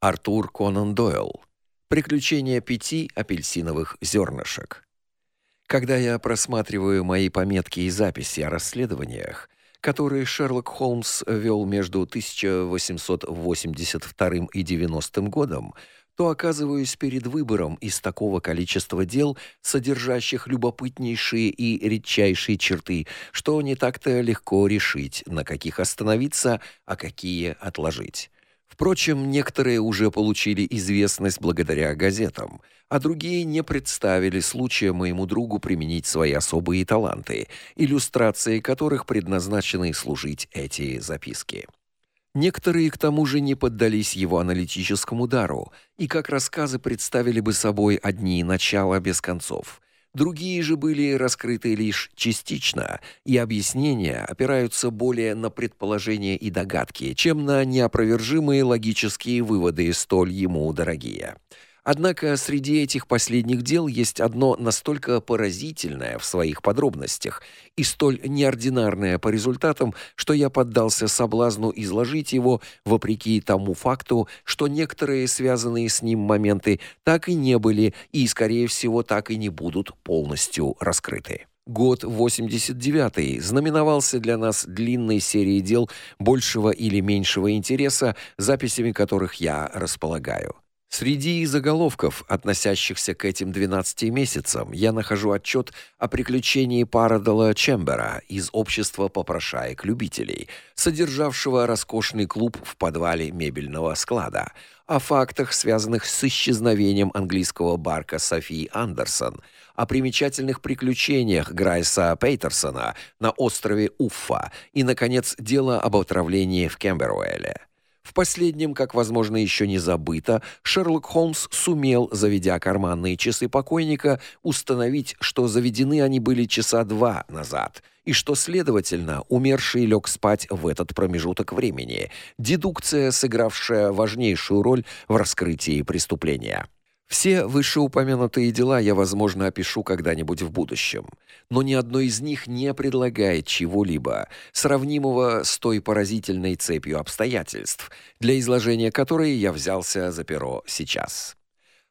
Артур Конан Дойл. Приключения пяти апельсиновых зернышек. Когда я просматриваю мои пометки и записи о расследованиях, которые Шерлок Холмс вел между 1882 и 90 годом, то оказываюсь перед выбором из такого количества дел, содержащих любопытнейшие и редчайшие черты, что не так-то легко решить, на каких остановиться, а какие отложить. Впрочем, некоторые уже получили известность благодаря газетам, а другие не представили случая моему другу применить свои особые таланты, иллюстрацией которых предназначены служить эти записки. Некоторые к тому же не поддались его аналитическому дару и как рассказы представили бы собой одни начала без концов. Другие же были раскрыты лишь частично, и объяснения опираются более на предположения и догадки, чем на неопровержимые логические выводы, столь ему дорогие. Однако среди этих последних дел есть одно настолько поразительное в своих подробностях и столь неординарное по результатам, что я поддался соблазну изложить его вопреки тому факту, что некоторые связанные с ним моменты так и не были и скорее всего так и не будут полностью раскрыты. Год 89 знаменовался для нас длинной серией дел большего или меньшего интереса, записями которых я располагаю. Среди заголовков, относящихся к этим 12 месяцам, я нахожу отчет о приключении Парадала Чембера из общества попрошаек-любителей, содержавшего роскошный клуб в подвале мебельного склада, о фактах, связанных с исчезновением английского барка Софии Андерсон, о примечательных приключениях Грайса Пейтерсона на острове Уффа и наконец дело об отравлении в Кемберуэле. В последнем, как возможно еще не забыто, Шерлок Холмс сумел, заведя карманные часы покойника, установить, что заведены они были часа два назад, и что, следовательно, умерший лег спать в этот промежуток времени. Дедукция, сыгравшая важнейшую роль в раскрытии преступления. Все вышеупомянутые дела я, возможно, опишу когда-нибудь в будущем, но ни одно из них не предлагает чего-либо сравнимого с той поразительной цепью обстоятельств, для изложения которой я взялся за перо сейчас.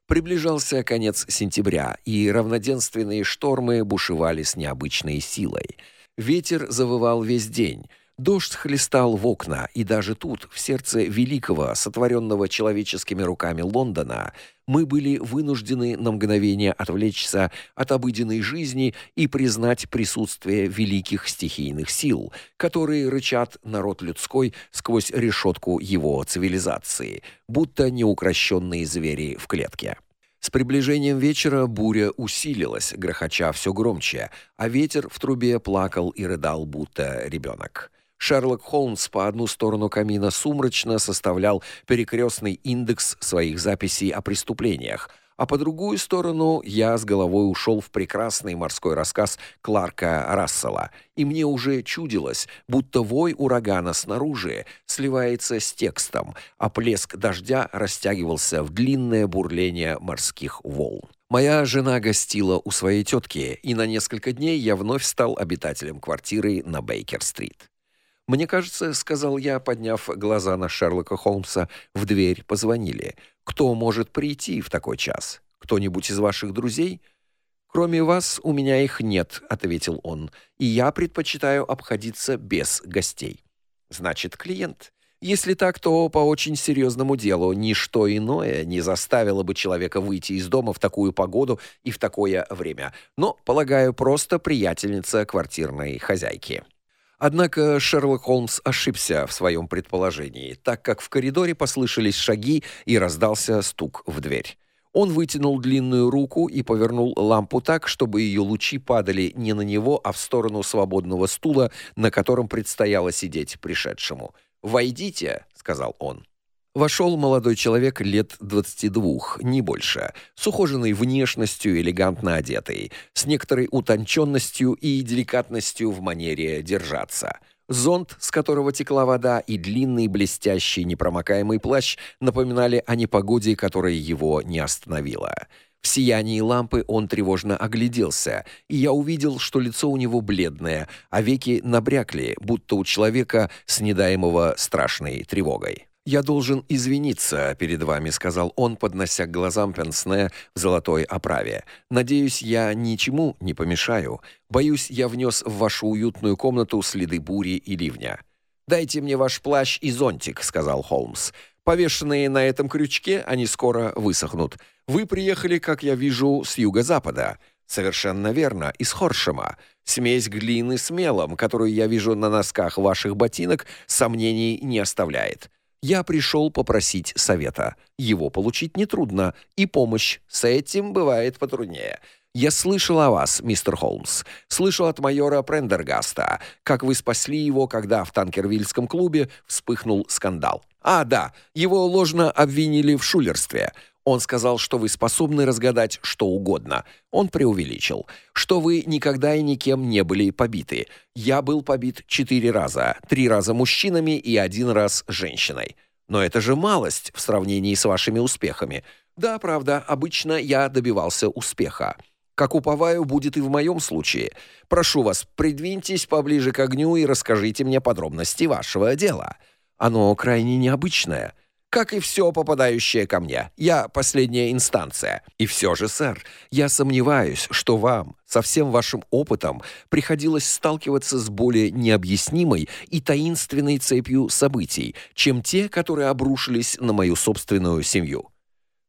Приближался конец сентября, и равноденственные штормы бушевали с необычной силой. Ветер завывал весь день, Дождь хлестал в окна, и даже тут, в сердце великого, сотворенного человеческими руками Лондона, мы были вынуждены на мгновение отвлечься от обыденной жизни и признать присутствие великих стихийных сил, которые рычат народ людской сквозь решетку его цивилизации, будто неукрощенные звери в клетке. С приближением вечера буря усилилась, грохоча все громче, а ветер в трубе плакал и рыдал, будто ребенок. Шерлок Холмс по одну сторону камина сумрачно составлял перекрестный индекс своих записей о преступлениях, а по другую сторону я с головой ушел в прекрасный морской рассказ Кларка Рассела, и мне уже чудилось, будто вой урагана снаружи сливается с текстом, а плеск дождя растягивался в длинное бурление морских волн. Моя жена гостила у своей тетки, и на несколько дней я вновь стал обитателем квартиры на Бейкер-стрит. Мне кажется, сказал я, подняв глаза на Шерлока Холмса, в дверь позвонили. Кто может прийти в такой час? Кто-нибудь из ваших друзей? Кроме вас у меня их нет, ответил он. И я предпочитаю обходиться без гостей. Значит, клиент. Если так, то по очень серьезному делу ничто иное не заставило бы человека выйти из дома в такую погоду и в такое время. Но, полагаю, просто приятельница квартирной хозяйки. Однако Шерлок Холмс ошибся в своем предположении, так как в коридоре послышались шаги и раздался стук в дверь. Он вытянул длинную руку и повернул лампу так, чтобы ее лучи падали не на него, а в сторону свободного стула, на котором предстояло сидеть пришедшему. "Войдите", сказал он. Вошел молодой человек лет 22, не больше, с ухоженной внешностью, элегантно одетый, с некоторой утонченностью и деликатностью в манере держаться. Зонт, с которого текла вода, и длинный блестящий непромокаемый плащ напоминали о непогоде, которая его не остановила. В сиянии лампы он тревожно огляделся, и я увидел, что лицо у него бледное, а веки набрякли, будто у человека, снедаемого страшной тревогой. «Я должен извиниться перед вами», — сказал он, поднося к глазам пенсне в золотой оправе. «Надеюсь, я ничему не помешаю. Боюсь, я внес в вашу уютную комнату следы бури и ливня». «Дайте мне ваш плащ и зонтик», — сказал Холмс. «Повешенные на этом крючке, они скоро высохнут. Вы приехали, как я вижу, с юго-запада». «Совершенно верно, из Хоршема. Смесь глины с мелом, которую я вижу на носках ваших ботинок, сомнений не оставляет». Я пришел попросить совета. Его получить нетрудно, и помощь с этим бывает потруднее. Я слышал о вас, мистер Холмс. Слышал от майора Прендергаста, как вы спасли его, когда в Танкервильском клубе вспыхнул скандал. А, да, его ложно обвинили в шулерстве. Он сказал, что вы способны разгадать что угодно. Он преувеличил, что вы никогда и никем не были побиты. Я был побит четыре раза, три раза мужчинами и один раз женщиной. Но это же малость в сравнении с вашими успехами. Да, правда, обычно я добивался успеха. Как уповаю, будет и в моем случае. Прошу вас, придвиньтесь поближе к огню и расскажите мне подробности вашего дела. Оно крайне необычное как и все попадающее ко мне. Я последняя инстанция. И все же, сэр, я сомневаюсь, что вам со всем вашим опытом приходилось сталкиваться с более необъяснимой и таинственной цепью событий, чем те, которые обрушились на мою собственную семью.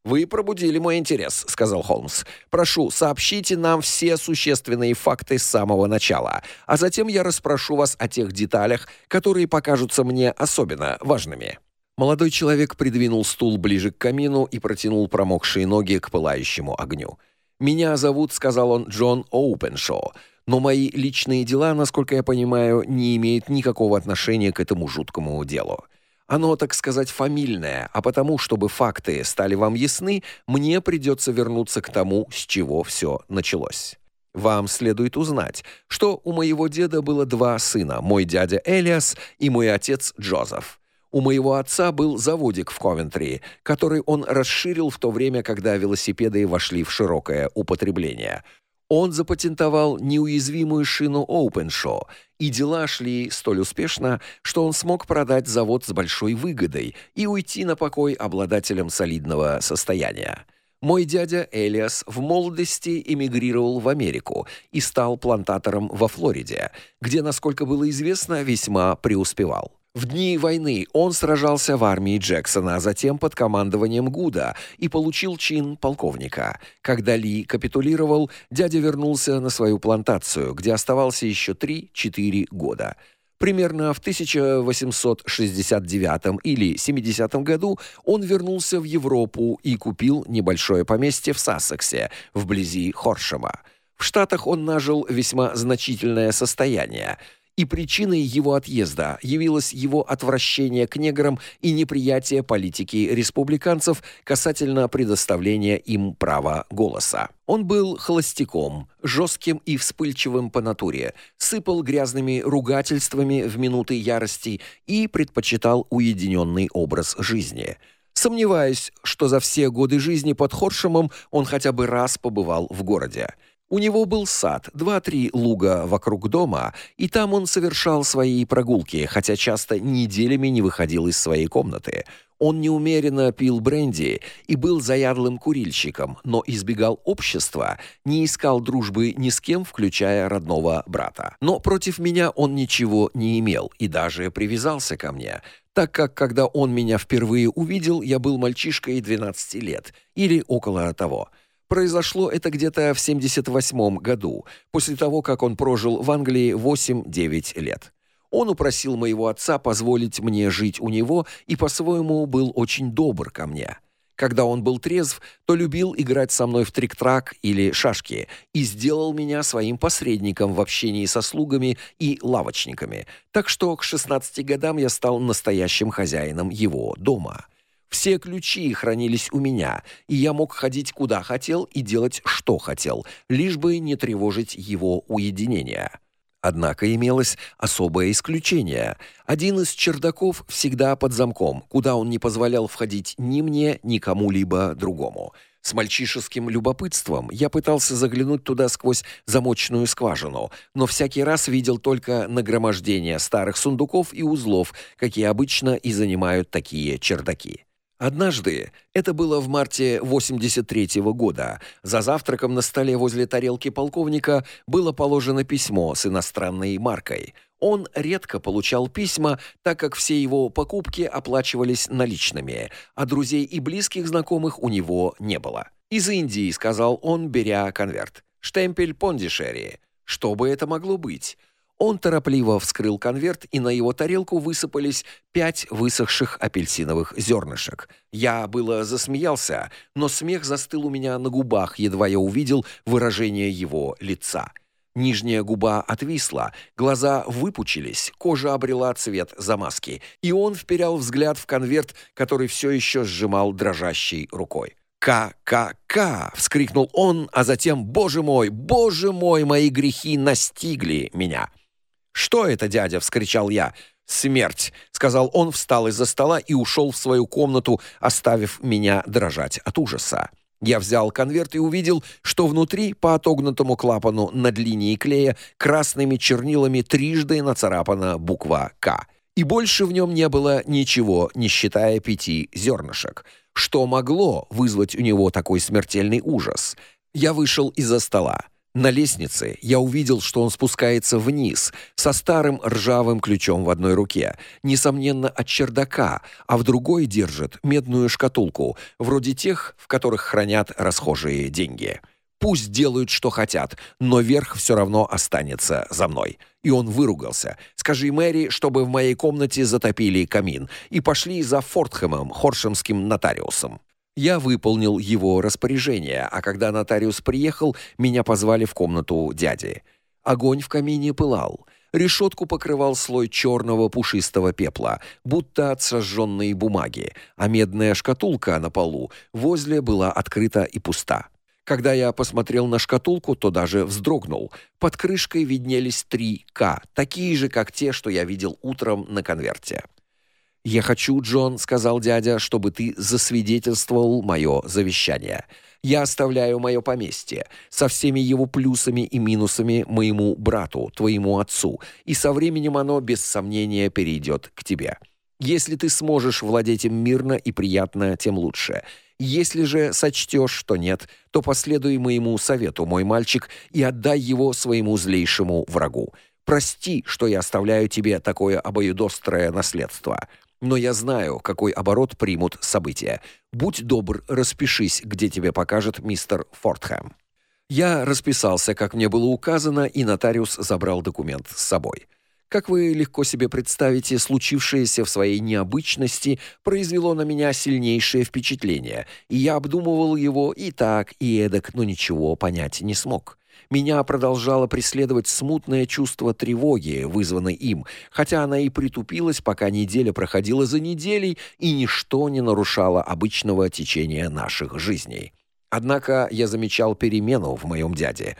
Вы пробудили мой интерес, сказал Холмс. Прошу, сообщите нам все существенные факты с самого начала, а затем я расспрошу вас о тех деталях, которые покажутся мне особенно важными. Молодой человек придвинул стул ближе к камину и протянул промокшие ноги к пылающему огню. «Меня зовут», — сказал он, — «Джон Оупеншоу, но мои личные дела, насколько я понимаю, не имеют никакого отношения к этому жуткому делу. Оно, так сказать, фамильное, а потому, чтобы факты стали вам ясны, мне придется вернуться к тому, с чего все началось». Вам следует узнать, что у моего деда было два сына, мой дядя Элиас и мой отец Джозеф. У моего отца был заводик в Ковентри, который он расширил в то время, когда велосипеды вошли в широкое употребление. Он запатентовал неуязвимую шину Openshaw, и дела шли столь успешно, что он смог продать завод с большой выгодой и уйти на покой обладателем солидного состояния. Мой дядя Элиас в молодости эмигрировал в Америку и стал плантатором во Флориде, где, насколько было известно, весьма преуспевал. В дни войны он сражался в армии Джексона, а затем под командованием Гуда и получил чин полковника. Когда Ли капитулировал, дядя вернулся на свою плантацию, где оставался еще 3-4 года. Примерно в 1869 или 70 году он вернулся в Европу и купил небольшое поместье в Сассексе, вблизи Хоршема. В Штатах он нажил весьма значительное состояние – и причиной его отъезда явилось его отвращение к неграм и неприятие политики республиканцев касательно предоставления им права голоса. Он был холостяком, жестким и вспыльчивым по натуре, сыпал грязными ругательствами в минуты ярости и предпочитал уединенный образ жизни. Сомневаюсь, что за все годы жизни под Хоршемом он хотя бы раз побывал в городе. У него был сад, два-три луга вокруг дома, и там он совершал свои прогулки, хотя часто неделями не выходил из своей комнаты. Он неумеренно пил бренди и был заядлым курильщиком, но избегал общества, не искал дружбы ни с кем, включая родного брата. Но против меня он ничего не имел и даже привязался ко мне, так как когда он меня впервые увидел, я был мальчишкой 12 лет или около того. Произошло это где-то в 78 году, после того, как он прожил в Англии 8-9 лет. Он упросил моего отца позволить мне жить у него и по-своему был очень добр ко мне. Когда он был трезв, то любил играть со мной в трик-трак или шашки и сделал меня своим посредником в общении со слугами и лавочниками. Так что к 16 годам я стал настоящим хозяином его дома. Все ключи хранились у меня, и я мог ходить куда хотел и делать что хотел, лишь бы не тревожить его уединение. Однако имелось особое исключение. Один из чердаков всегда под замком, куда он не позволял входить ни мне, ни кому-либо другому. С мальчишеским любопытством я пытался заглянуть туда сквозь замочную скважину, но всякий раз видел только нагромождение старых сундуков и узлов, какие обычно и занимают такие чердаки. Однажды, это было в марте 83-го года, за завтраком на столе возле тарелки полковника было положено письмо с иностранной маркой. Он редко получал письма, так как все его покупки оплачивались наличными, а друзей и близких знакомых у него не было. «Из Индии», — сказал он, беря конверт. «Штемпель Пондишери». Что бы это могло быть? Он торопливо вскрыл конверт, и на его тарелку высыпались пять высохших апельсиновых зернышек. Я было засмеялся, но смех застыл у меня на губах, едва я увидел выражение его лица. Нижняя губа отвисла, глаза выпучились, кожа обрела цвет замазки, и он вперял взгляд в конверт, который все еще сжимал дрожащей рукой. «Ка-ка-ка!» — вскрикнул он, а затем «Боже мой, боже мой, мои грехи настигли меня!» «Что это, дядя?» — вскричал я. «Смерть!» — сказал он, встал из-за стола и ушел в свою комнату, оставив меня дрожать от ужаса. Я взял конверт и увидел, что внутри по отогнутому клапану над линией клея красными чернилами трижды нацарапана буква «К». И больше в нем не было ничего, не считая пяти зернышек. Что могло вызвать у него такой смертельный ужас? Я вышел из-за стола. На лестнице я увидел, что он спускается вниз со старым ржавым ключом в одной руке, несомненно, от чердака, а в другой держит медную шкатулку, вроде тех, в которых хранят расхожие деньги. Пусть делают, что хотят, но верх все равно останется за мной. И он выругался. Скажи Мэри, чтобы в моей комнате затопили камин и пошли за Фортхэмом, хоршемским нотариусом. Я выполнил его распоряжение, а когда нотариус приехал, меня позвали в комнату дяди. Огонь в камине пылал. Решетку покрывал слой черного пушистого пепла, будто от сожженной бумаги, а медная шкатулка на полу возле была открыта и пуста. Когда я посмотрел на шкатулку, то даже вздрогнул. Под крышкой виднелись три «К», такие же, как те, что я видел утром на конверте. «Я хочу, Джон, — сказал дядя, — чтобы ты засвидетельствовал мое завещание. Я оставляю мое поместье со всеми его плюсами и минусами моему брату, твоему отцу, и со временем оно, без сомнения, перейдет к тебе. Если ты сможешь владеть им мирно и приятно, тем лучше». Если же сочтешь, что нет, то последуй моему совету, мой мальчик, и отдай его своему злейшему врагу. Прости, что я оставляю тебе такое обоюдоострое наследство но я знаю, какой оборот примут события. Будь добр, распишись, где тебе покажет мистер Фортхэм. Я расписался, как мне было указано, и нотариус забрал документ с собой. Как вы легко себе представите, случившееся в своей необычности произвело на меня сильнейшее впечатление, и я обдумывал его и так, и эдак, но ничего понять не смог. Меня продолжало преследовать смутное чувство тревоги, вызванное им, хотя она и притупилась, пока неделя проходила за неделей, и ничто не нарушало обычного течения наших жизней. Однако я замечал перемену в моем дяде.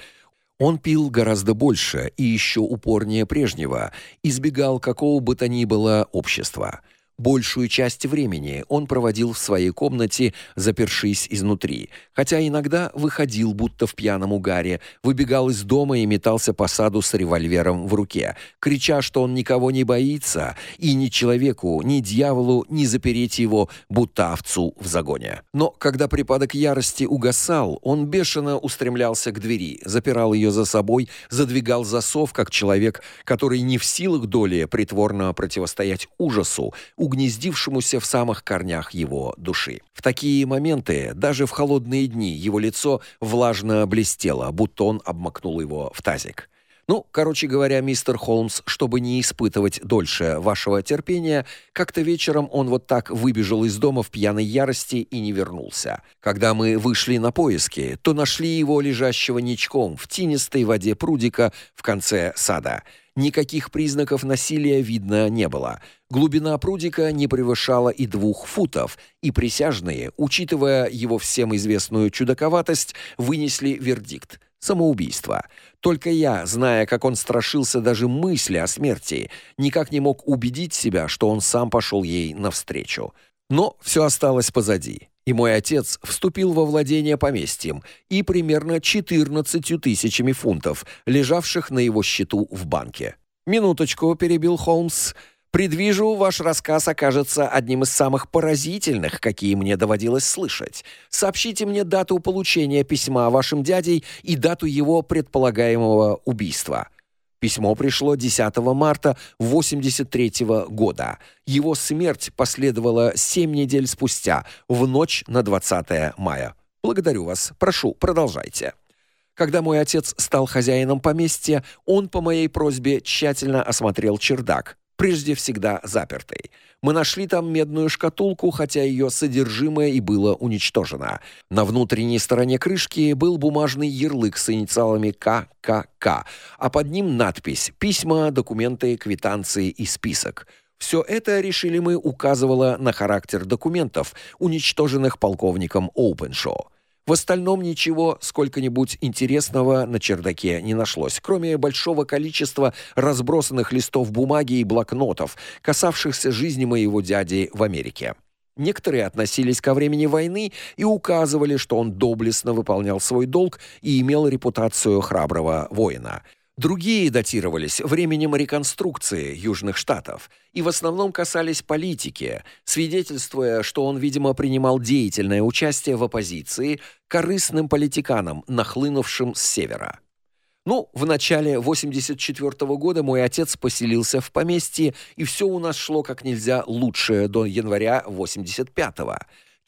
Он пил гораздо больше и еще упорнее прежнего, избегал какого бы то ни было общества. Большую часть времени он проводил в своей комнате, запершись изнутри, хотя иногда выходил будто в пьяном угаре, выбегал из дома и метался по саду с револьвером в руке, крича, что он никого не боится, и ни человеку, ни дьяволу не запереть его, будто овцу в загоне. Но когда припадок ярости угасал, он бешено устремлялся к двери, запирал ее за собой, задвигал засов, как человек, который не в силах доли притворно противостоять ужасу, угнездившемуся в самых корнях его души. В такие моменты, даже в холодные дни, его лицо влажно блестело, будто он обмакнул его в тазик. Ну, короче говоря, мистер Холмс, чтобы не испытывать дольше вашего терпения, как-то вечером он вот так выбежал из дома в пьяной ярости и не вернулся. Когда мы вышли на поиски, то нашли его лежащего ничком в тинистой воде прудика в конце сада. Никаких признаков насилия видно не было. Глубина прудика не превышала и двух футов, и присяжные, учитывая его всем известную чудаковатость, вынесли вердикт самоубийство. Только я, зная, как он страшился даже мысли о смерти, никак не мог убедить себя, что он сам пошел ей навстречу. Но все осталось позади. И мой отец вступил во владение поместьем и примерно 14 тысячами фунтов, лежавших на его счету в банке. «Минуточку», — перебил Холмс, — «предвижу, ваш рассказ окажется одним из самых поразительных, какие мне доводилось слышать. Сообщите мне дату получения письма вашим дядей и дату его предполагаемого убийства». Письмо пришло 10 марта 83 года. Его смерть последовала 7 недель спустя, в ночь на 20 мая. Благодарю вас. Прошу, продолжайте. Когда мой отец стал хозяином поместья, он по моей просьбе тщательно осмотрел чердак прежде всегда запертый. Мы нашли там медную шкатулку, хотя ее содержимое и было уничтожено. На внутренней стороне крышки был бумажный ярлык с инициалами ККК, а под ним надпись: письма, документы, квитанции и список. Все это, решили мы, указывало на характер документов, уничтоженных полковником Оупеншоу. В остальном ничего сколько-нибудь интересного на чердаке не нашлось, кроме большого количества разбросанных листов бумаги и блокнотов, касавшихся жизни моего дяди в Америке. Некоторые относились ко времени войны и указывали, что он доблестно выполнял свой долг и имел репутацию храброго воина. Другие датировались временем реконструкции Южных Штатов и в основном касались политики, свидетельствуя, что он, видимо, принимал деятельное участие в оппозиции корыстным политиканам, нахлынувшим с севера. Ну, в начале 84 -го года мой отец поселился в поместье, и все у нас шло как нельзя лучше до января 85-го.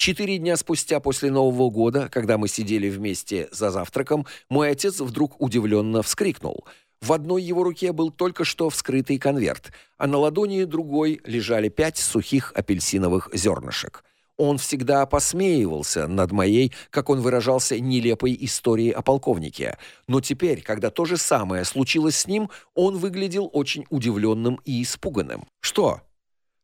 Четыре дня спустя после Нового года, когда мы сидели вместе за завтраком, мой отец вдруг удивленно вскрикнул. В одной его руке был только что вскрытый конверт, а на ладони другой лежали пять сухих апельсиновых зернышек. Он всегда посмеивался над моей, как он выражался, нелепой историей о полковнике. Но теперь, когда то же самое случилось с ним, он выглядел очень удивленным и испуганным. Что?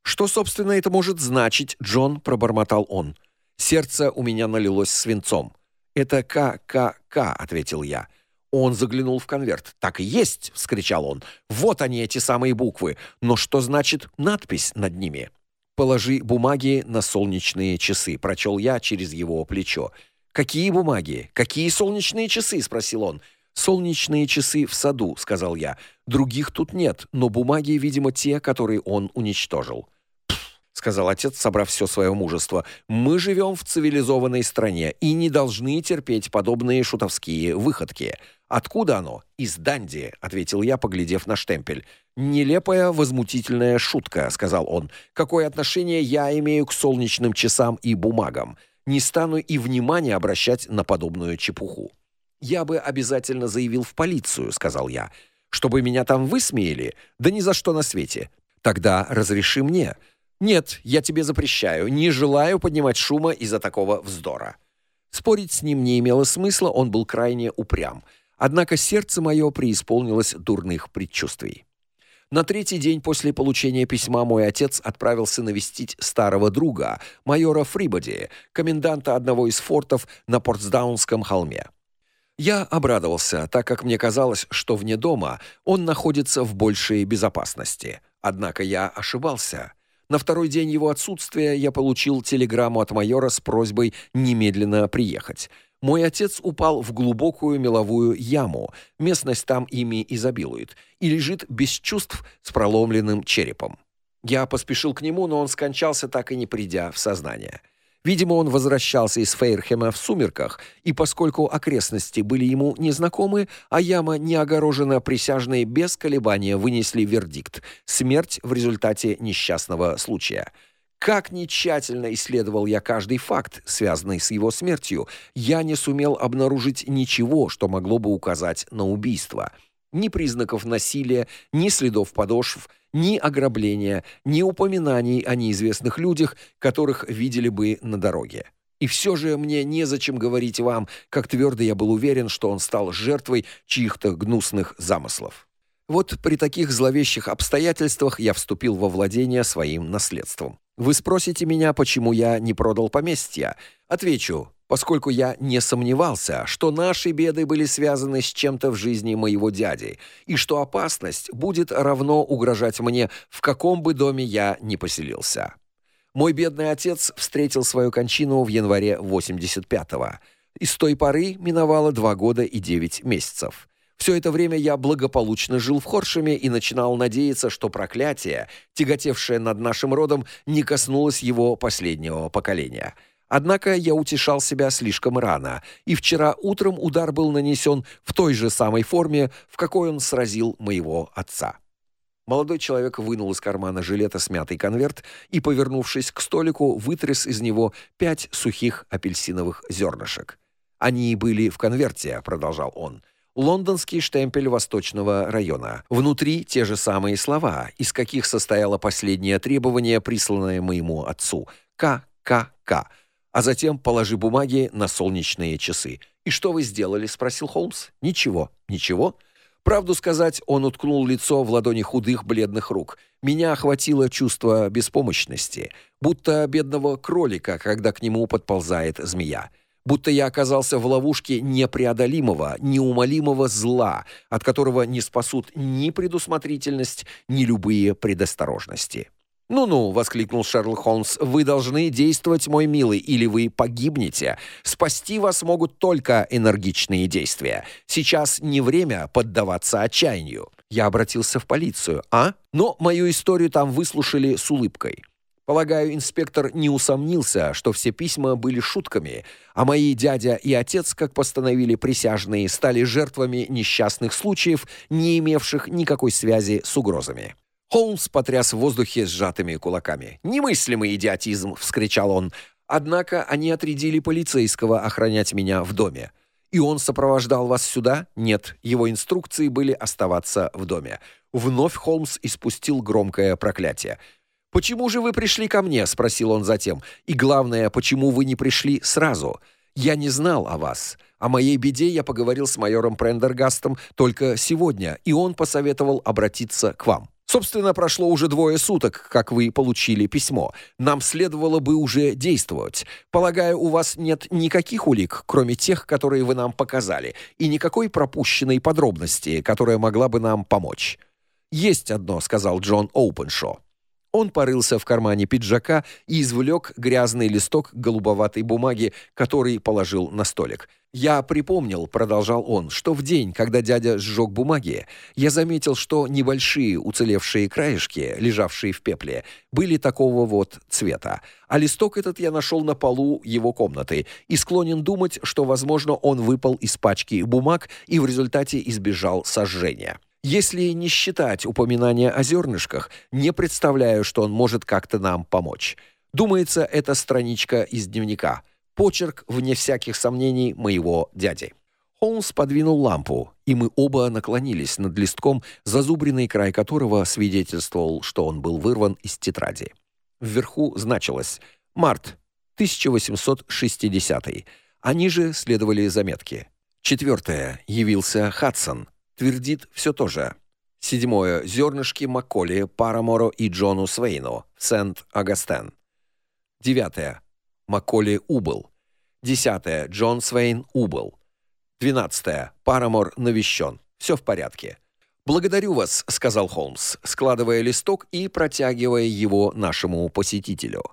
Что, собственно, это может значить, Джон, пробормотал он. Сердце у меня налилось свинцом. Это ККК, ответил я. Он заглянул в конверт. Так и есть, вскричал он. Вот они эти самые буквы. Но что значит надпись над ними? Положи бумаги на солнечные часы, прочел я через его плечо. Какие бумаги? Какие солнечные часы, спросил он. Солнечные часы в саду, сказал я. Других тут нет, но бумаги, видимо, те, которые он уничтожил сказал отец, собрав все свое мужество. Мы живем в цивилизованной стране и не должны терпеть подобные шутовские выходки. Откуда оно? Из Данди, ответил я, поглядев на штемпель. Нелепая, возмутительная шутка, сказал он. Какое отношение я имею к солнечным часам и бумагам? Не стану и внимания обращать на подобную чепуху. Я бы обязательно заявил в полицию, сказал я. Чтобы меня там высмеяли? Да ни за что на свете. Тогда разреши мне. Нет, я тебе запрещаю, не желаю поднимать шума из-за такого вздора. Спорить с ним не имело смысла, он был крайне упрям. Однако сердце мое преисполнилось дурных предчувствий. На третий день после получения письма мой отец отправился навестить старого друга, майора Фрибоди, коменданта одного из фортов на Портсдаунском холме. Я обрадовался, так как мне казалось, что вне дома он находится в большей безопасности. Однако я ошибался. На второй день его отсутствия я получил телеграмму от майора с просьбой немедленно приехать. Мой отец упал в глубокую меловую яму. Местность там ими изобилует и лежит без чувств с проломленным черепом. Я поспешил к нему, но он скончался так и не придя в сознание. Видимо, он возвращался из Фейрхема в сумерках, и поскольку окрестности были ему незнакомы, а яма не огорожена, присяжные без колебания вынесли вердикт: смерть в результате несчастного случая. Как ни тщательно исследовал я каждый факт, связанный с его смертью, я не сумел обнаружить ничего, что могло бы указать на убийство. Ни признаков насилия, ни следов подошв, ни ограбления, ни упоминаний о неизвестных людях, которых видели бы на дороге. И все же мне незачем говорить вам, как твердо я был уверен, что он стал жертвой чьих-то гнусных замыслов. Вот при таких зловещих обстоятельствах я вступил во владение своим наследством. Вы спросите меня, почему я не продал поместье? Отвечу: поскольку я не сомневался, что наши беды были связаны с чем-то в жизни моего дяди, и что опасность будет равно угрожать мне в каком бы доме я ни поселился. Мой бедный отец встретил свою кончину в январе 85-го. И с той поры миновало два года и девять месяцев. Все это время я благополучно жил в Хоршеме и начинал надеяться, что проклятие, тяготевшее над нашим родом, не коснулось его последнего поколения. Однако я утешал себя слишком рано, и вчера утром удар был нанесен в той же самой форме, в какой он сразил моего отца. Молодой человек вынул из кармана жилета смятый конверт и, повернувшись к столику, вытряс из него пять сухих апельсиновых зернышек. Они были в конверте, продолжал он лондонский штемпель Восточного района. Внутри те же самые слова, из каких состояло последнее требование, присланное моему отцу. ККК. А затем положи бумаги на солнечные часы. И что вы сделали, спросил Холмс. Ничего. Ничего. Правду сказать, он уткнул лицо в ладони худых бледных рук. Меня охватило чувство беспомощности, будто бедного кролика, когда к нему подползает змея будто я оказался в ловушке непреодолимого, неумолимого зла, от которого не спасут ни предусмотрительность, ни любые предосторожности. «Ну-ну», — воскликнул Шерлок Холмс, — «вы должны действовать, мой милый, или вы погибнете. Спасти вас могут только энергичные действия. Сейчас не время поддаваться отчаянию». Я обратился в полицию, а? Но мою историю там выслушали с улыбкой. Полагаю, инспектор не усомнился, что все письма были шутками, а мои дядя и отец, как постановили присяжные, стали жертвами несчастных случаев, не имевших никакой связи с угрозами. Холмс потряс в воздухе сжатыми кулаками. "Немыслимый идиотизм", вскричал он. "Однако они отрядили полицейского охранять меня в доме. И он сопровождал вас сюда? Нет, его инструкции были оставаться в доме". Вновь Холмс испустил громкое проклятие. Почему же вы пришли ко мне, спросил он затем. И главное, почему вы не пришли сразу? Я не знал о вас. О моей беде я поговорил с майором Прендергастом только сегодня, и он посоветовал обратиться к вам. Собственно, прошло уже двое суток, как вы получили письмо. Нам следовало бы уже действовать. Полагаю, у вас нет никаких улик, кроме тех, которые вы нам показали, и никакой пропущенной подробности, которая могла бы нам помочь. Есть одно, сказал Джон Оупеншо. Он порылся в кармане пиджака и извлек грязный листок голубоватой бумаги, который положил на столик. Я припомнил, продолжал он, что в день, когда дядя сжег бумаги, я заметил, что небольшие уцелевшие краешки, лежавшие в пепле, были такого вот цвета. А листок этот я нашел на полу его комнаты и склонен думать, что, возможно, он выпал из пачки бумаг и в результате избежал сожжения. Если не считать упоминания о зернышках, не представляю, что он может как-то нам помочь. Думается, это страничка из дневника. Почерк вне всяких сомнений моего дяди. Холмс подвинул лампу, и мы оба наклонились над листком, зазубренный край которого свидетельствовал, что он был вырван из тетради. Вверху значилось: март 1860. А ниже следовали заметки. Четвертое. Явился Хадсон твердит все то же. Седьмое. Зернышки Макколи, Параморо и Джону Свейну, Сент-Агастен. Девятое. Макколи убыл. Десятое. Джон Свейн убыл. Двенадцатое. Парамор навещен. Все в порядке. Благодарю вас, сказал Холмс, складывая листок и протягивая его нашему посетителю.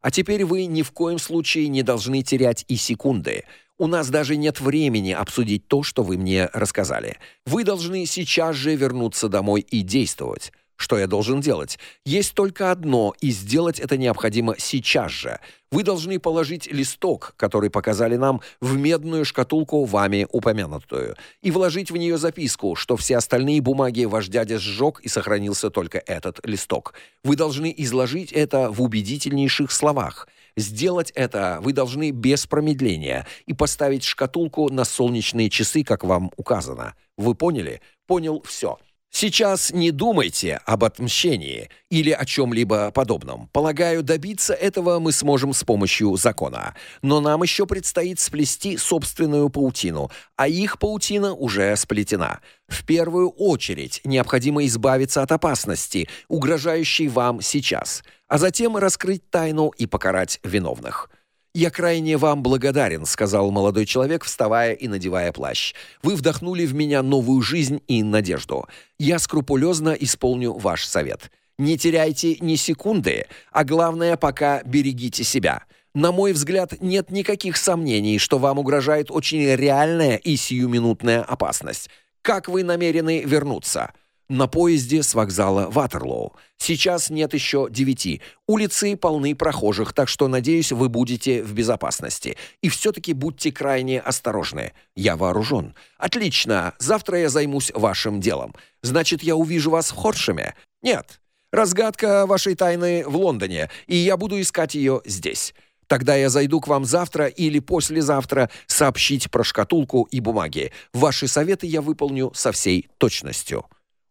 А теперь вы ни в коем случае не должны терять и секунды. У нас даже нет времени обсудить то, что вы мне рассказали. Вы должны сейчас же вернуться домой и действовать. Что я должен делать? Есть только одно, и сделать это необходимо сейчас же. Вы должны положить листок, который показали нам, в медную шкатулку вами упомянутую, и вложить в нее записку, что все остальные бумаги ваш дядя сжег и сохранился только этот листок. Вы должны изложить это в убедительнейших словах. Сделать это вы должны без промедления и поставить шкатулку на солнечные часы, как вам указано. Вы поняли? Понял все. Сейчас не думайте об отмщении или о чем либо подобном. Полагаю, добиться этого мы сможем с помощью закона. Но нам еще предстоит сплести собственную паутину, а их паутина уже сплетена. В первую очередь необходимо избавиться от опасности, угрожающей вам сейчас, а затем раскрыть тайну и покарать виновных. «Я крайне вам благодарен», — сказал молодой человек, вставая и надевая плащ. «Вы вдохнули в меня новую жизнь и надежду. Я скрупулезно исполню ваш совет. Не теряйте ни секунды, а главное, пока берегите себя. На мой взгляд, нет никаких сомнений, что вам угрожает очень реальная и сиюминутная опасность. Как вы намерены вернуться? На поезде с вокзала Ватерлоу. Сейчас нет еще девяти. Улицы полны прохожих, так что, надеюсь, вы будете в безопасности. И все-таки будьте крайне осторожны. Я вооружен. Отлично. Завтра я займусь вашим делом. Значит, я увижу вас в Хоршеме? Нет. Разгадка вашей тайны в Лондоне, и я буду искать ее здесь. Тогда я зайду к вам завтра или послезавтра сообщить про шкатулку и бумаги. Ваши советы я выполню со всей точностью.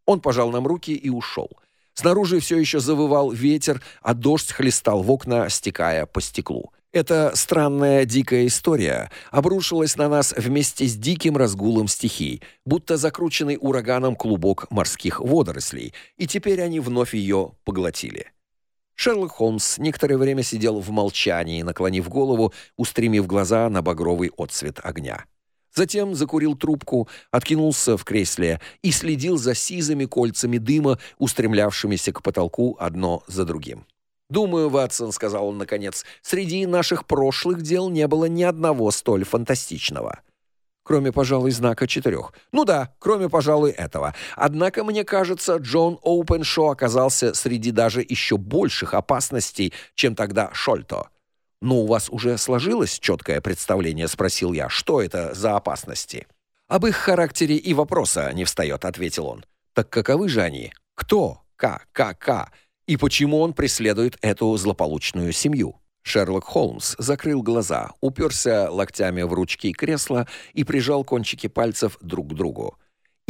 Он пожал нам руки и ушел. Снаружи все еще завывал ветер, а дождь хлестал в окна, стекая по стеклу. Эта странная дикая история обрушилась на нас вместе с диким разгулом стихий, будто закрученный ураганом клубок морских водорослей, и теперь они вновь ее поглотили. Шерлок Холмс некоторое время сидел в молчании, наклонив голову, устремив глаза на багровый отсвет огня. Затем закурил трубку, откинулся в кресле и следил за сизыми кольцами дыма, устремлявшимися к потолку одно за другим. «Думаю, Ватсон», — сказал он наконец, — «среди наших прошлых дел не было ни одного столь фантастичного». Кроме, пожалуй, знака четырех. Ну да, кроме, пожалуй, этого. Однако, мне кажется, Джон Оупеншоу оказался среди даже еще больших опасностей, чем тогда Шольто. «Но у вас уже сложилось четкое представление?» — спросил я. «Что это за опасности?» «Об их характере и вопроса не встает», — ответил он. «Так каковы же они? Кто? К? К? К? И почему он преследует эту злополучную семью?» Шерлок Холмс закрыл глаза, уперся локтями в ручки кресла и прижал кончики пальцев друг к другу.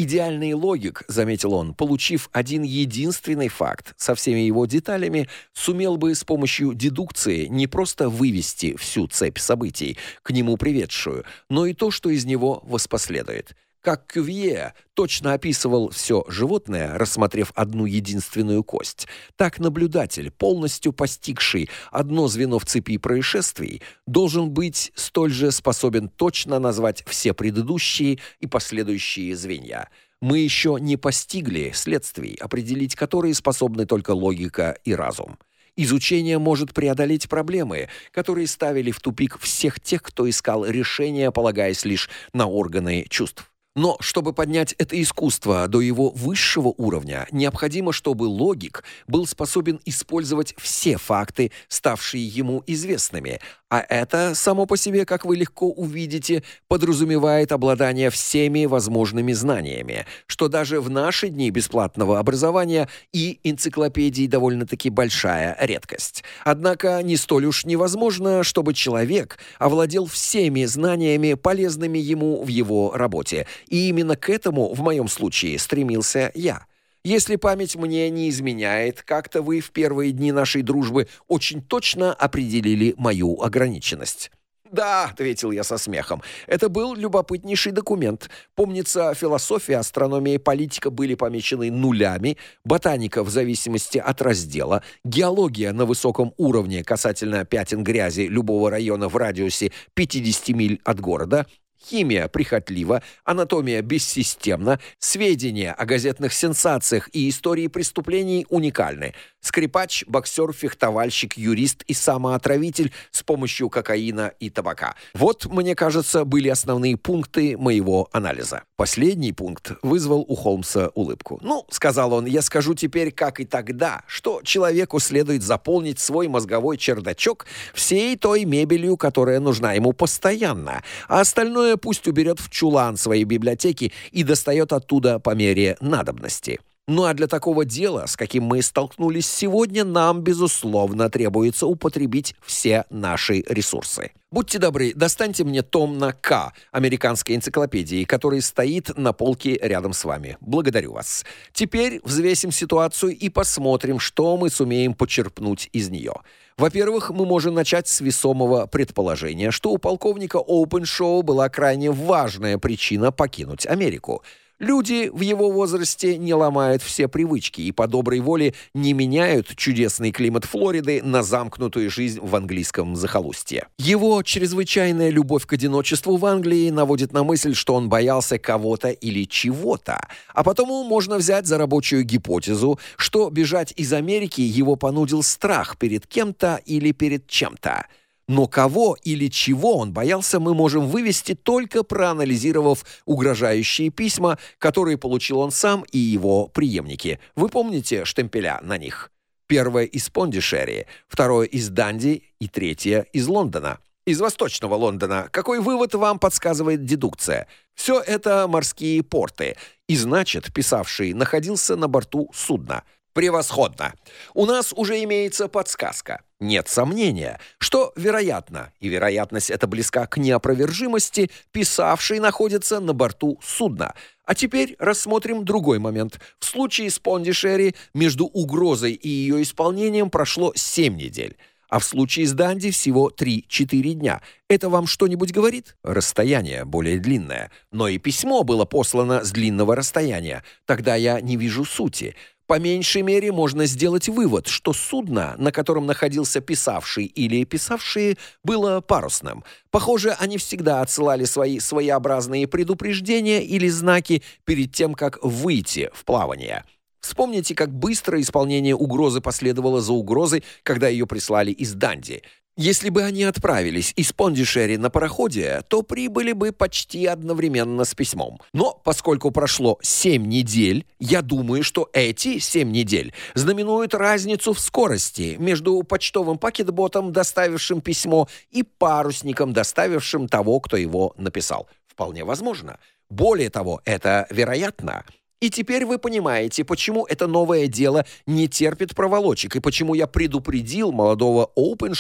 Идеальный логик, заметил он, получив один единственный факт со всеми его деталями, сумел бы с помощью дедукции не просто вывести всю цепь событий, к нему приведшую, но и то, что из него воспоследует. Как Кювье точно описывал все животное, рассмотрев одну единственную кость, так наблюдатель, полностью постигший одно звено в цепи происшествий, должен быть столь же способен точно назвать все предыдущие и последующие звенья. Мы еще не постигли следствий, определить которые способны только логика и разум. Изучение может преодолеть проблемы, которые ставили в тупик всех тех, кто искал решения, полагаясь лишь на органы чувств. Но чтобы поднять это искусство до его высшего уровня, необходимо, чтобы логик был способен использовать все факты, ставшие ему известными, а это само по себе, как вы легко увидите, подразумевает обладание всеми возможными знаниями, что даже в наши дни бесплатного образования и энциклопедий довольно-таки большая редкость. Однако не столь уж невозможно, чтобы человек овладел всеми знаниями, полезными ему в его работе. И именно к этому в моем случае стремился я. Если память мне не изменяет, как-то вы в первые дни нашей дружбы очень точно определили мою ограниченность. «Да», — ответил я со смехом, — «это был любопытнейший документ. Помнится, философия, астрономия и политика были помечены нулями, ботаника в зависимости от раздела, геология на высоком уровне касательно пятен грязи любого района в радиусе 50 миль от города, Химия прихотлива, анатомия бессистемна, сведения о газетных сенсациях и истории преступлений уникальны. Скрипач, боксер, фехтовальщик, юрист и самоотравитель с помощью кокаина и табака. Вот, мне кажется, были основные пункты моего анализа. Последний пункт вызвал у Холмса улыбку. «Ну, — сказал он, — я скажу теперь, как и тогда, что человеку следует заполнить свой мозговой чердачок всей той мебелью, которая нужна ему постоянно, а остальное пусть уберет в чулан своей библиотеки и достает оттуда по мере надобности». Ну а для такого дела, с каким мы столкнулись сегодня, нам, безусловно, требуется употребить все наши ресурсы. Будьте добры, достаньте мне том на К американской энциклопедии, который стоит на полке рядом с вами. Благодарю вас. Теперь взвесим ситуацию и посмотрим, что мы сумеем почерпнуть из нее. Во-первых, мы можем начать с весомого предположения, что у полковника Оупеншоу была крайне важная причина покинуть Америку – Люди в его возрасте не ломают все привычки и по доброй воле не меняют чудесный климат Флориды на замкнутую жизнь в английском захолустье. Его чрезвычайная любовь к одиночеству в Англии наводит на мысль, что он боялся кого-то или чего-то. А потому можно взять за рабочую гипотезу, что бежать из Америки его понудил страх перед кем-то или перед чем-то. Но кого или чего он боялся, мы можем вывести только проанализировав угрожающие письма, которые получил он сам и его преемники. Вы помните штемпеля на них? Первое из Пондишери, второе из Данди и третье из Лондона. Из восточного Лондона. Какой вывод вам подсказывает дедукция? Все это морские порты. И значит, писавший находился на борту судна. Превосходно. У нас уже имеется подсказка. Нет сомнения, что вероятно, и вероятность эта близка к неопровержимости, писавший находится на борту судна. А теперь рассмотрим другой момент. В случае с Пондишери между угрозой и ее исполнением прошло 7 недель а в случае с Данди всего 3-4 дня. Это вам что-нибудь говорит? Расстояние более длинное. Но и письмо было послано с длинного расстояния. Тогда я не вижу сути. По меньшей мере можно сделать вывод, что судно, на котором находился писавший или писавшие, было парусным. Похоже, они всегда отсылали свои своеобразные предупреждения или знаки перед тем, как выйти в плавание. Вспомните, как быстро исполнение угрозы последовало за угрозой, когда ее прислали из Данди – если бы они отправились из Пондишери на пароходе, то прибыли бы почти одновременно с письмом. Но поскольку прошло 7 недель, я думаю, что эти 7 недель знаменуют разницу в скорости между почтовым пакетботом, доставившим письмо, и парусником, доставившим того, кто его написал. Вполне возможно. Более того, это вероятно – и теперь вы понимаете, почему это новое дело не терпит проволочек и почему я предупредил молодого Open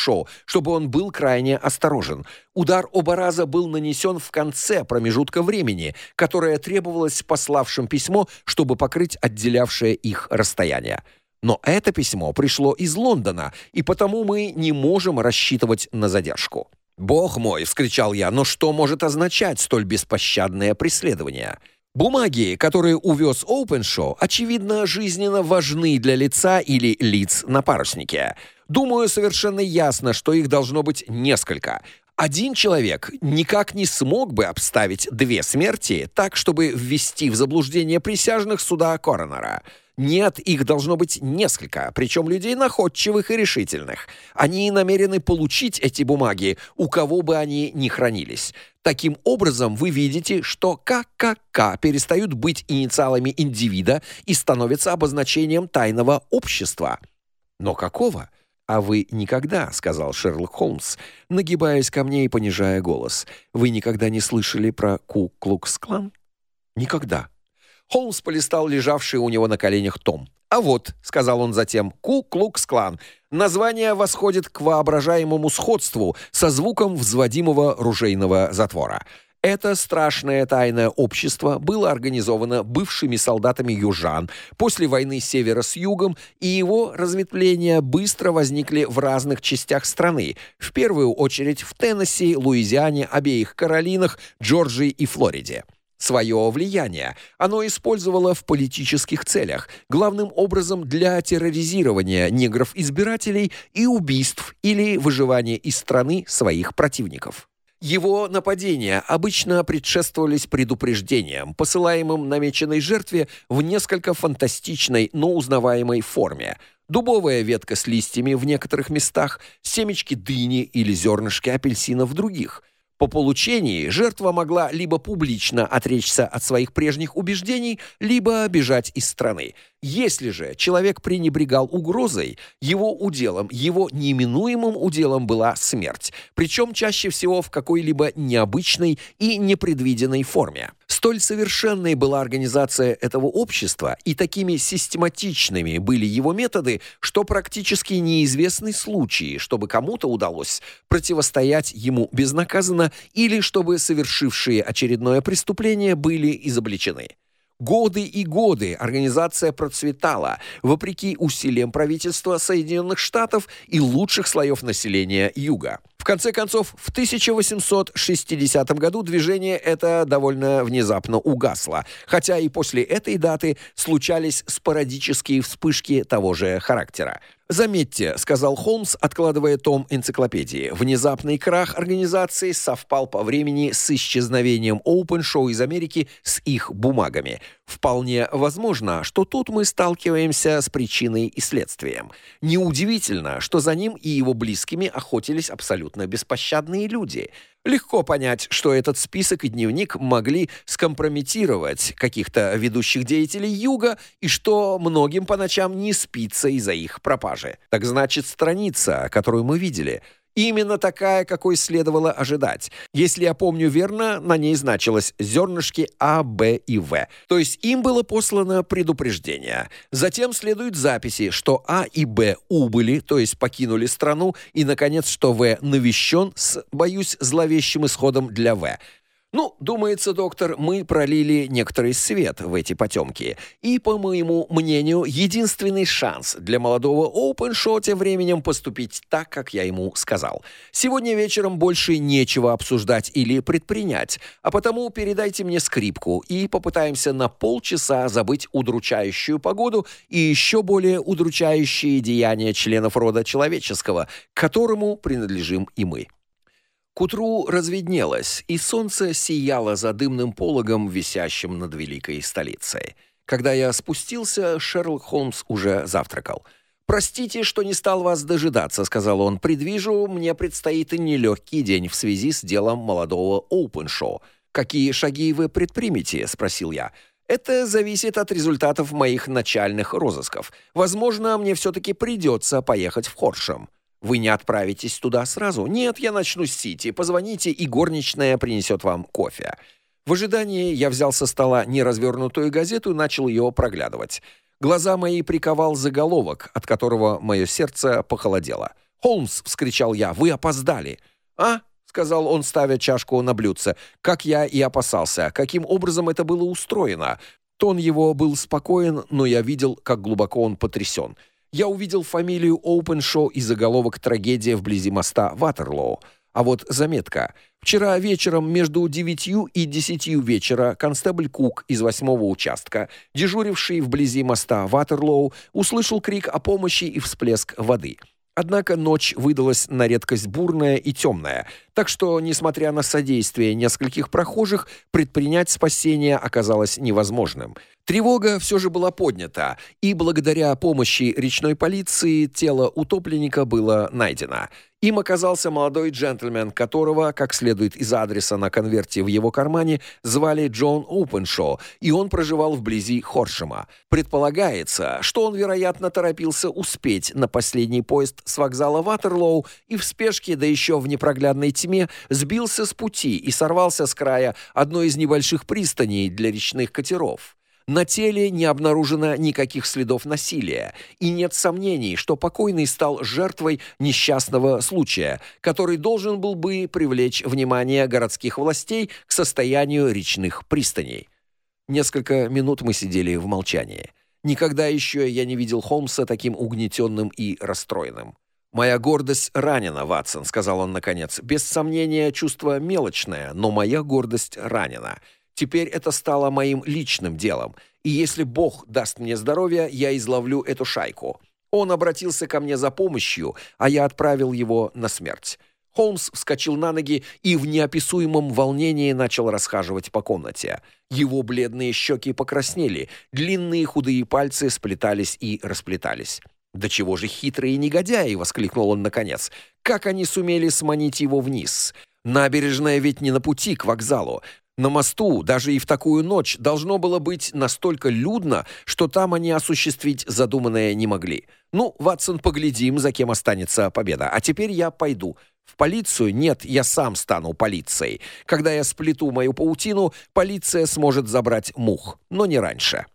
чтобы он был крайне осторожен. Удар оба раза был нанесен в конце промежутка времени, которое требовалось пославшим письмо, чтобы покрыть отделявшее их расстояние. Но это письмо пришло из Лондона, и потому мы не можем рассчитывать на задержку. «Бог мой!» — вскричал я. «Но что может означать столь беспощадное преследование?» Бумаги, которые увез Опеншоу, очевидно, жизненно важны для лица или лиц на паруснике. Думаю, совершенно ясно, что их должно быть несколько. Один человек никак не смог бы обставить две смерти так, чтобы ввести в заблуждение присяжных суда коронера. Нет, их должно быть несколько, причем людей находчивых и решительных. Они намерены получить эти бумаги, у кого бы они ни хранились. Таким образом, вы видите, что ККК перестают быть инициалами индивида и становятся обозначением тайного общества. Но какого? «А вы никогда», — сказал Шерлок Холмс, нагибаясь ко мне и понижая голос, «вы никогда не слышали про Ку-Клукс-Клан?» «Никогда». Холмс полистал лежавший у него на коленях том. «А вот», — сказал он затем, — «Ку-Клукс-Клан». Название восходит к воображаемому сходству со звуком взводимого ружейного затвора. Это страшное тайное общество было организовано бывшими солдатами южан после войны севера с югом, и его разветвления быстро возникли в разных частях страны, в первую очередь в Теннесси, Луизиане, обеих Каролинах, Джорджии и Флориде. Свое влияние оно использовало в политических целях, главным образом для терроризирования негров-избирателей и убийств или выживания из страны своих противников. Его нападения обычно предшествовались предупреждением, посылаемым намеченной жертве в несколько фантастичной, но узнаваемой форме. Дубовая ветка с листьями в некоторых местах, семечки дыни или зернышки апельсина в других – по получении жертва могла либо публично отречься от своих прежних убеждений, либо бежать из страны. Если же человек пренебрегал угрозой, его уделом, его неминуемым уделом была смерть, причем чаще всего в какой-либо необычной и непредвиденной форме. Столь совершенной была организация этого общества и такими систематичными были его методы, что практически неизвестны случаи, чтобы кому-то удалось противостоять ему безнаказанно или чтобы совершившие очередное преступление были изобличены. Годы и годы организация процветала, вопреки усилиям правительства Соединенных Штатов и лучших слоев населения Юга. В конце концов, в 1860 году движение это довольно внезапно угасло, хотя и после этой даты случались спорадические вспышки того же характера. Заметьте, сказал Холмс, откладывая том энциклопедии. Внезапный крах организации совпал по времени с исчезновением Open Show из Америки с их бумагами. Вполне возможно, что тут мы сталкиваемся с причиной и следствием. Неудивительно, что за ним и его близкими охотились абсолютно беспощадные люди. Легко понять, что этот список и дневник могли скомпрометировать каких-то ведущих деятелей Юга и что многим по ночам не спится из-за их пропажи. Так значит, страница, которую мы видели – Именно такая, какой следовало ожидать. Если я помню верно, на ней значилось зернышки А, Б и В. То есть им было послано предупреждение. Затем следуют записи, что А и Б убыли, то есть покинули страну, и, наконец, что В навещен с, боюсь, зловещим исходом для В. Ну, думается, доктор, мы пролили некоторый свет в эти потемки. И, по моему мнению, единственный шанс для молодого Оупеншо тем временем поступить так, как я ему сказал. Сегодня вечером больше нечего обсуждать или предпринять, а потому передайте мне скрипку и попытаемся на полчаса забыть удручающую погоду и еще более удручающие деяния членов рода человеческого, к которому принадлежим и мы. К утру разведнелось, и солнце сияло за дымным пологом, висящим над великой столицей. Когда я спустился, Шерлок Холмс уже завтракал. «Простите, что не стал вас дожидаться», — сказал он. «Предвижу, мне предстоит и нелегкий день в связи с делом молодого Оупеншоу. Какие шаги вы предпримете?» — спросил я. «Это зависит от результатов моих начальных розысков. Возможно, мне все-таки придется поехать в Хоршем». Вы не отправитесь туда сразу? Нет, я начну с Сити. Позвоните, и горничная принесет вам кофе. В ожидании я взял со стола неразвернутую газету и начал ее проглядывать. Глаза мои приковал заголовок, от которого мое сердце похолодело. "Холмс!" вскричал я. "Вы опоздали!" "А?" сказал он, ставя чашку на блюдце. Как я и опасался. Каким образом это было устроено? Тон его был спокоен, но я видел, как глубоко он потрясен я увидел фамилию Оупеншоу и заголовок «Трагедия вблизи моста Ватерлоу». А вот заметка. Вчера вечером между девятью и десятью вечера констебль Кук из восьмого участка, дежуривший вблизи моста Ватерлоу, услышал крик о помощи и всплеск воды. Однако ночь выдалась на редкость бурная и темная, так что, несмотря на содействие нескольких прохожих, предпринять спасение оказалось невозможным. Тревога все же была поднята, и благодаря помощи речной полиции тело утопленника было найдено. Им оказался молодой джентльмен, которого, как следует из адреса на конверте в его кармане, звали Джон Оупеншоу, и он проживал вблизи Хоршема. Предполагается, что он, вероятно, торопился успеть на последний поезд с вокзала Ватерлоу и в спешке, да еще в непроглядной тьме, сбился с пути и сорвался с края одной из небольших пристаней для речных катеров. На теле не обнаружено никаких следов насилия, и нет сомнений, что покойный стал жертвой несчастного случая, который должен был бы привлечь внимание городских властей к состоянию речных пристаней. Несколько минут мы сидели в молчании. Никогда еще я не видел Холмса таким угнетенным и расстроенным. Моя гордость ранена, Ватсон, сказал он наконец. Без сомнения, чувство мелочное, но моя гордость ранена. Теперь это стало моим личным делом, и если Бог даст мне здоровье, я изловлю эту шайку. Он обратился ко мне за помощью, а я отправил его на смерть. Холмс вскочил на ноги и в неописуемом волнении начал расхаживать по комнате. Его бледные щеки покраснели, длинные худые пальцы сплетались и расплетались. «Да чего же хитрые негодяи!» — воскликнул он наконец. «Как они сумели сманить его вниз?» Набережная ведь не на пути к вокзалу. На мосту даже и в такую ночь должно было быть настолько людно, что там они осуществить задуманное не могли. Ну, Ватсон, поглядим, за кем останется победа. А теперь я пойду. В полицию? Нет, я сам стану полицией. Когда я сплету мою паутину, полиция сможет забрать мух, но не раньше.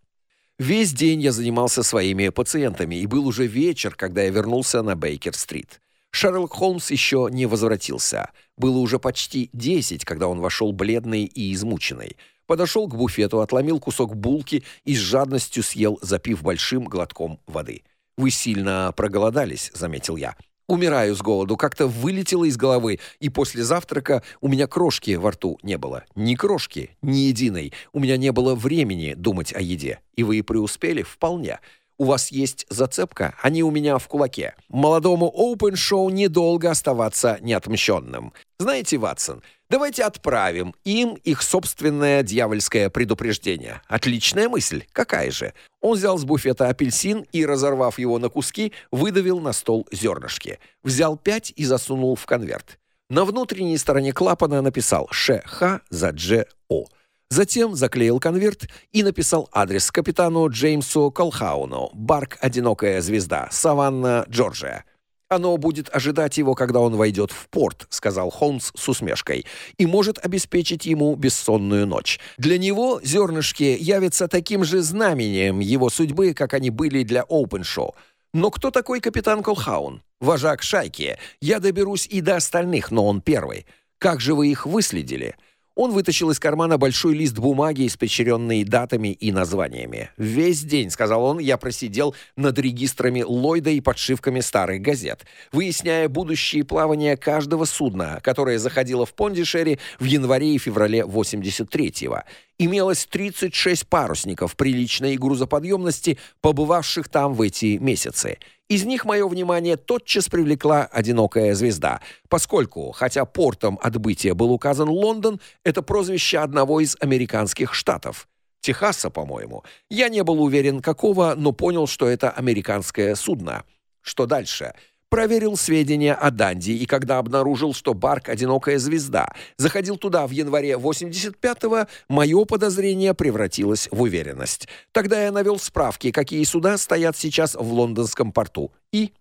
Весь день я занимался своими пациентами, и был уже вечер, когда я вернулся на Бейкер-стрит. Шерлок Холмс еще не возвратился. Было уже почти десять, когда он вошел бледный и измученный. подошел к буфету, отломил кусок булки и с жадностью съел, запив большим глотком воды. «Вы сильно проголодались», — заметил я. Умираю с голоду, как-то вылетело из головы, и после завтрака у меня крошки во рту не было. Ни крошки, ни единой. У меня не было времени думать о еде. И вы преуспели вполне. У вас есть зацепка, они у меня в кулаке. Молодому Open недолго оставаться неотмщенным. Знаете, Ватсон, давайте отправим им их собственное дьявольское предупреждение. Отличная мысль. Какая же? Он взял с буфета апельсин и, разорвав его на куски, выдавил на стол зернышки. Взял пять и засунул в конверт. На внутренней стороне клапана написал ШХ за ДЖО. Затем заклеил конверт и написал адрес капитану Джеймсу Колхауну, Барк Одинокая звезда, Саванна, Джорджия. Оно будет ожидать его, когда он войдет в порт, сказал Холмс с усмешкой, и может обеспечить ему бессонную ночь. Для него зернышки явятся таким же знамением его судьбы, как они были для Оупеншоу. Но кто такой капитан Колхаун? Вожак шайки. Я доберусь и до остальных, но он первый. Как же вы их выследили? Он вытащил из кармана большой лист бумаги, испещренный датами и названиями. «Весь день», — сказал он, — «я просидел над регистрами Ллойда и подшивками старых газет, выясняя будущие плавания каждого судна, которое заходило в Пондишери в январе и феврале 83-го. Имелось 36 парусников приличной грузоподъемности, побывавших там в эти месяцы. Из них мое внимание тотчас привлекла одинокая звезда, поскольку, хотя портом отбытия был указан Лондон, это прозвище одного из американских штатов. Техаса, по-моему. Я не был уверен, какого, но понял, что это американское судно. Что дальше? Проверил сведения о Данди и когда обнаружил, что барк Одинокая звезда заходил туда в январе 85-го, мое подозрение превратилось в уверенность. Тогда я навел справки, какие суда стоят сейчас в лондонском порту, и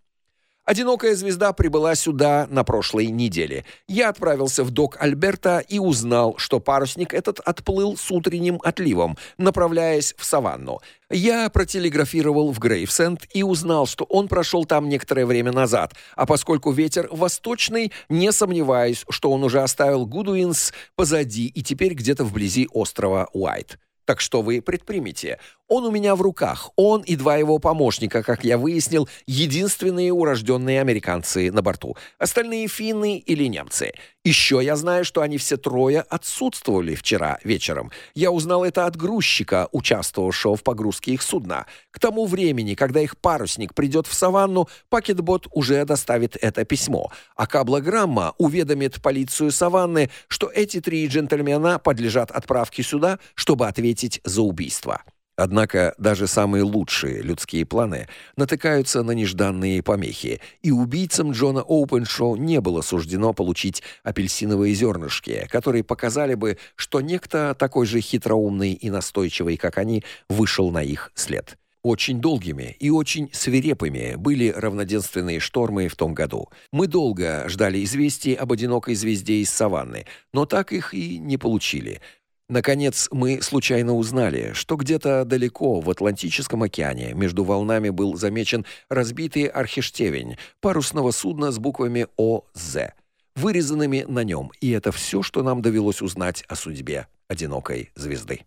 Одинокая звезда прибыла сюда на прошлой неделе. Я отправился в док Альберта и узнал, что парусник этот отплыл с утренним отливом, направляясь в саванну. Я протелеграфировал в Грейвсенд и узнал, что он прошел там некоторое время назад, а поскольку ветер восточный, не сомневаюсь, что он уже оставил Гудуинс позади и теперь где-то вблизи острова Уайт. Так что вы предпримете? Он у меня в руках. Он и два его помощника, как я выяснил, единственные урожденные американцы на борту. Остальные финны или немцы. Еще я знаю, что они все трое отсутствовали вчера вечером. Я узнал это от грузчика, участвовавшего в погрузке их судна. К тому времени, когда их парусник придет в саванну, пакетбот уже доставит это письмо, а каблограмма уведомит полицию саванны, что эти три джентльмена подлежат отправке сюда, чтобы ответить за убийство. Однако даже самые лучшие людские планы натыкаются на нежданные помехи, и убийцам Джона Оупеншоу не было суждено получить апельсиновые зернышки, которые показали бы, что некто такой же хитроумный и настойчивый, как они, вышел на их след. Очень долгими и очень свирепыми были равноденственные штормы в том году. Мы долго ждали известий об одинокой звезде из саванны, но так их и не получили. Наконец, мы случайно узнали, что где-то далеко в Атлантическом океане между волнами был замечен разбитый архиштевень парусного судна с буквами ОЗ, вырезанными на нем, и это все, что нам довелось узнать о судьбе одинокой звезды.